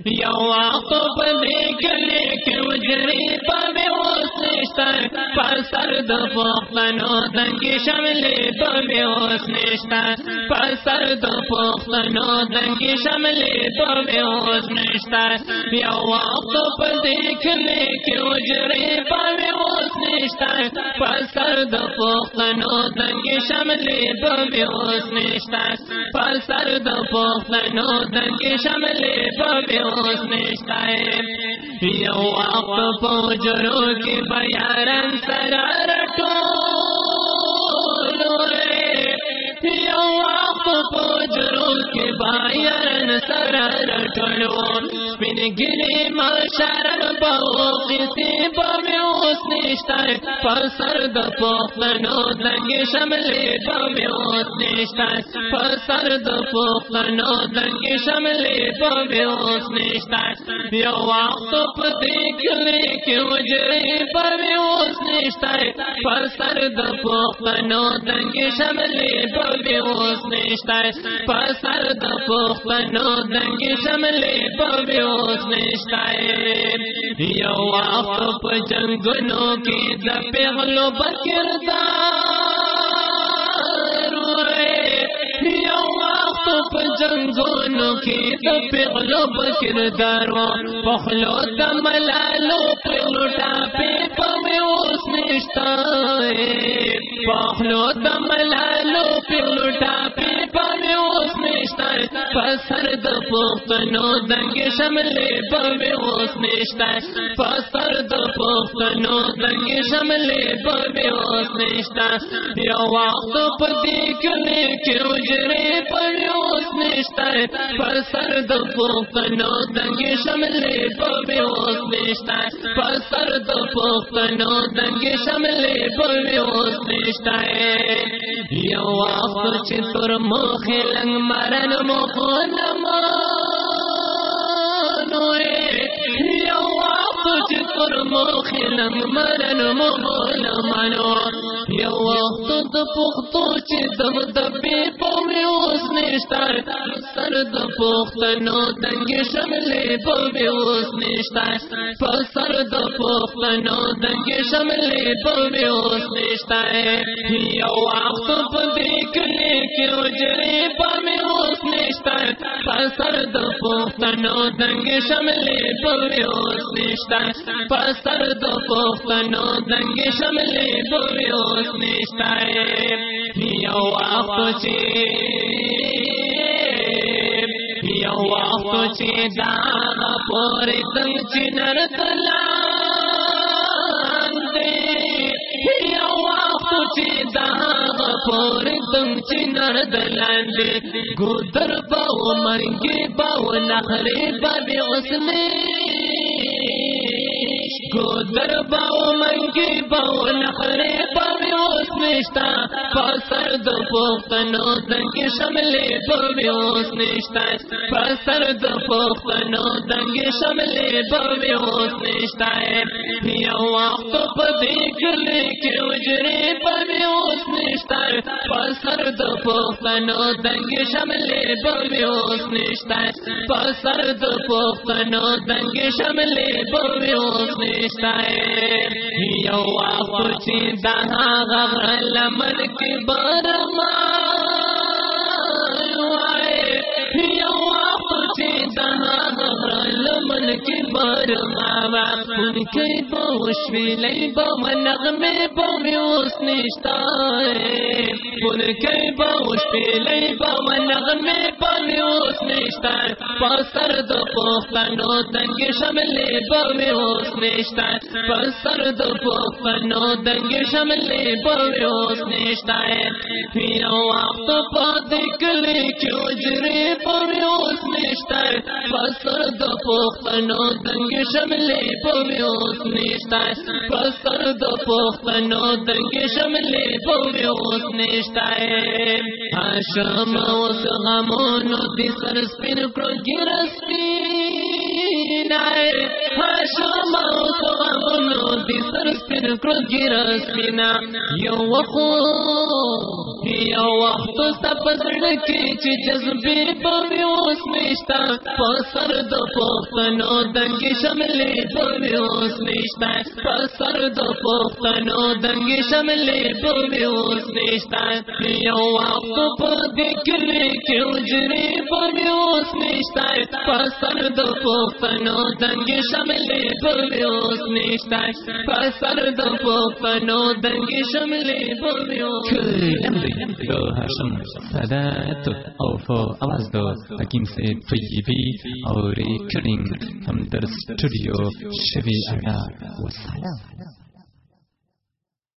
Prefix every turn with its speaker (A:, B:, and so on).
A: you آپ پدې گلے کے اجرے پر مې وسنشتا پر سر د پختنو دنګي شملې په مې وسنشتا پر سر د پختنو دنګي شملې په مې وسنشتا یو وقت پدې کله کې وجري په مې وسنشتا پر سر د پختنو دنګي شملې په مې وسنشتا پر سر د پختنو دنګي شملې په مې اوس نشتا ہے یو وقت پوجرو کی بیارن سرار یو رٹو پوجرو کی بیارن سرار ٹولو سپین گلی کسی پسر پسر یو وقت پر اوس نشتا پر سر دنګ شملې اوس نشتا پر د پوخنو دنګ شملې په اوس نشتا یو وقت په جنگونو کې د پیغلو بکردار په جنگونو کې د پیغلو پخلو د ملالو په په اوس پخلو د ملالو پیغلوټا پی په اوس نشتا پسر د پختنو دنګ شملې په اوس نشتا پسر د پختنو دنګ شملې په اوس نشتا یو وخت پتی کنے کې جرے وجرې په پر سر د پوختنو دنګ شملې په به اوس پر سر د پوختنو دنګ شملې په به اوس یو وخت چې تر مخ لنگ مرن مخ نما یو وخت چې تر مخ مرن یو وخت د پختو چې دم دبې په اوس سر د پختنو دنګ شملې په اوس نشتا سر د پختنو شملې په اوس یو وخت په دې کې وجرې په سر د پختنو دنګ شملې په اوس نشتا سر د پختنو دنګ شملې په اوس نشتا یو وخت چې یو وخت چې دا پورې څنګه چې نر تلان چې دا پورې څنګه چې نر تلان ګودر باو مرګي باو نخري باندې ګودر باو مرګي باو نخري باندې اوس نشتا پسر د پختنو دنګ شملې په اوس نشتا پسر د پختنو دنګ شملې په اوس نشتا یو وخت په دې کله کې وجرې اوس نشتا پسر د پختنو دنګ شملې په اوس نشتا پسر د پختنو دنګ شملې په اوس نشتا نشتائے یو وخت چې دا لمن برمان پون کې به وشویلې نشتا پون کې به وشویلې به منغمه به نشتا پسر د پختنو دنګ شملې به نشتا پسر نشتا وجرې په اوس نشتا پسر د پختنو دنګ شملې په اوس نشتا پسر د پختنو دنګ شملې په اوس نشتا هاشم اوس غمونو دي سر سپین کړو ګرسپین هاشم اوس غمونو دي سر سپین کړو ګرسپین یو وخت یو وخت سپزړ چې جذبې په اوس نشتا په سر د پښتنو دنګ شملې په اوس نشتا په سر د پښتنو دنګ شملې په اوس نشتا یو وخت په دې کلی کې وجري په اوس نشتا په سر د پښتنو دنګ شملې په اوس نشتا په سر د پښتنو دنګ شملې په اوس
B: دو هاشم سادات او فو آواز دو حکیم سے طیبی اور ایک کرنگ در اسٹوڈیو شوی